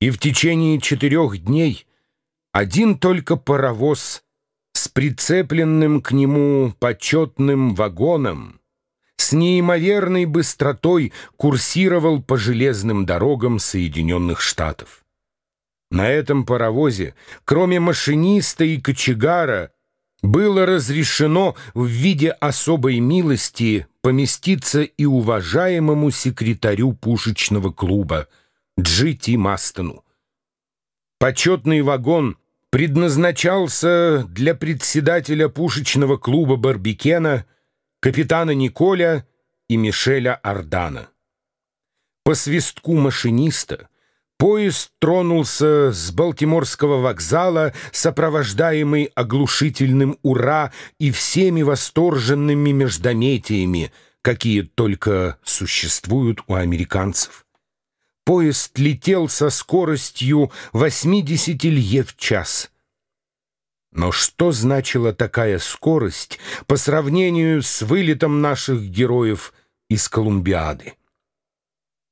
И в течение четырех дней один только паровоз с прицепленным к нему почетным вагоном с неимоверной быстротой курсировал по железным дорогам Соединенных Штатов. На этом паровозе, кроме машиниста и кочегара, было разрешено в виде особой милости поместиться и уважаемому секретарю пушечного клуба Джи Мастону. Почетный вагон предназначался для председателя пушечного клуба Барбикена, капитана Николя и Мишеля Ардана. По свистку машиниста Поезд тронулся с Балтиморского вокзала, сопровождаемый оглушительным «Ура» и всеми восторженными междометиями, какие только существуют у американцев. Поезд летел со скоростью 80 лье в час. Но что значила такая скорость по сравнению с вылетом наших героев из Колумбиады?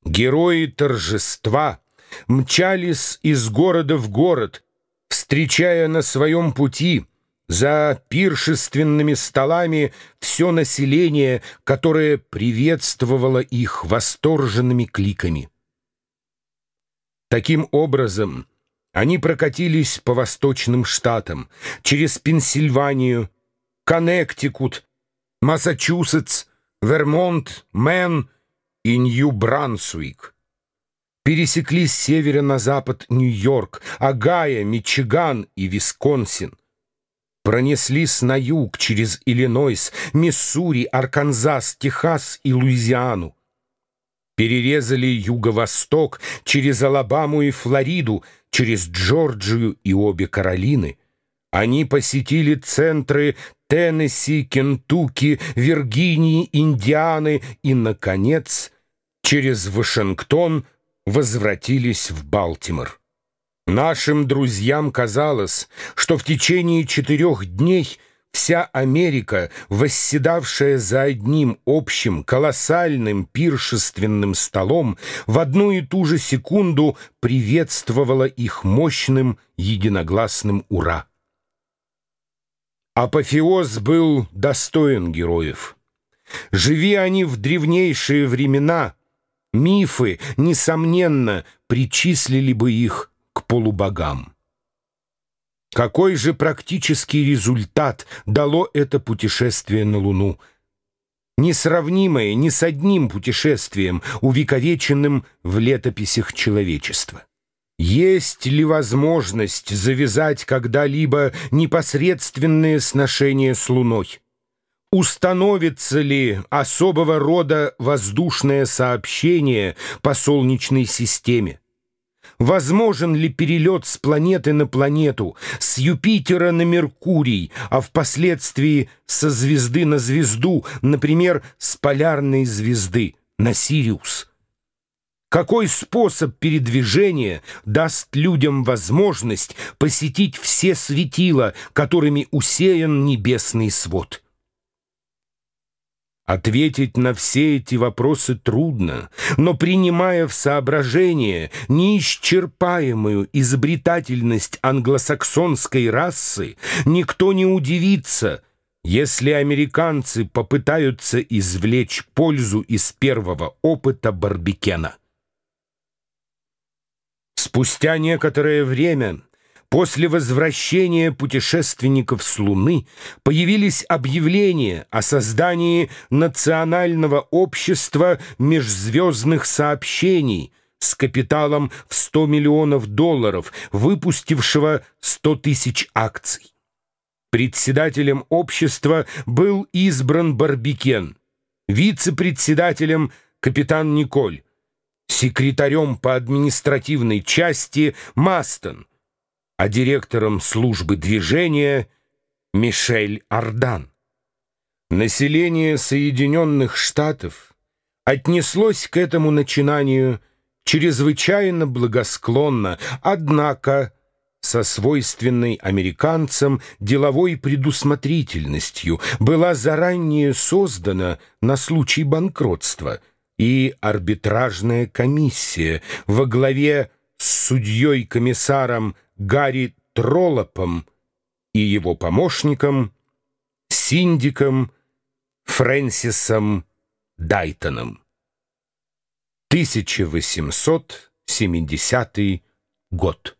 Герои торжества — мчались из города в город, встречая на своем пути за пиршественными столами все население, которое приветствовало их восторженными кликами. Таким образом, они прокатились по восточным штатам, через Пенсильванию, Коннектикут, Массачусетс, Вермонт, Мэн и Нью-Брансуик пересекли с севера на запад Нью-Йорк, Огайо, Мичиган и Висконсин. Пронеслись на юг через Иллинойс, Миссури, Арканзас, Техас и Луизиану. Перерезали юго-восток через Алабаму и Флориду, через Джорджию и обе Каролины. Они посетили центры Теннесси, Кентукки, Виргинии, Индианы и, наконец, через Вашингтон – возвратились в Балтимор. Нашим друзьям казалось, что в течение четырех дней вся Америка, восседавшая за одним общим колоссальным пиршественным столом, в одну и ту же секунду приветствовала их мощным единогласным «Ура!». Апофеоз был достоин героев. Живи они в древнейшие времена — Мифы, несомненно, причислили бы их к полубогам. Какой же практический результат дало это путешествие на Луну? Несравнимое ни с одним путешествием, увековеченным в летописях человечества. Есть ли возможность завязать когда-либо непосредственные сношения с Луной? Установится ли особого рода воздушное сообщение по Солнечной системе? Возможен ли перелет с планеты на планету, с Юпитера на Меркурий, а впоследствии со звезды на звезду, например, с полярной звезды на Сириус? Какой способ передвижения даст людям возможность посетить все светила, которыми усеян небесный свод? Ответить на все эти вопросы трудно, но принимая в соображение неисчерпаемую изобретательность англосаксонской расы, никто не удивится, если американцы попытаются извлечь пользу из первого опыта Барбикена. Спустя некоторое время После возвращения путешественников с Луны появились объявления о создании Национального общества межзвездных сообщений с капиталом в 100 миллионов долларов, выпустившего 100 тысяч акций. Председателем общества был избран Барбикен, вице-председателем капитан Николь, секретарем по административной части Мастон – а директором службы движения Мишель Ардан. Население Соединенных Штатов отнеслось к этому начинанию чрезвычайно благосклонно, однако со свойственной американцам деловой предусмотрительностью была заранее создана на случай банкротства и арбитражная комиссия во главе с судьей-комиссаром Гарри Троллопом и его помощником, синдиком Фрэнсисом Дайтоном. 1870 год.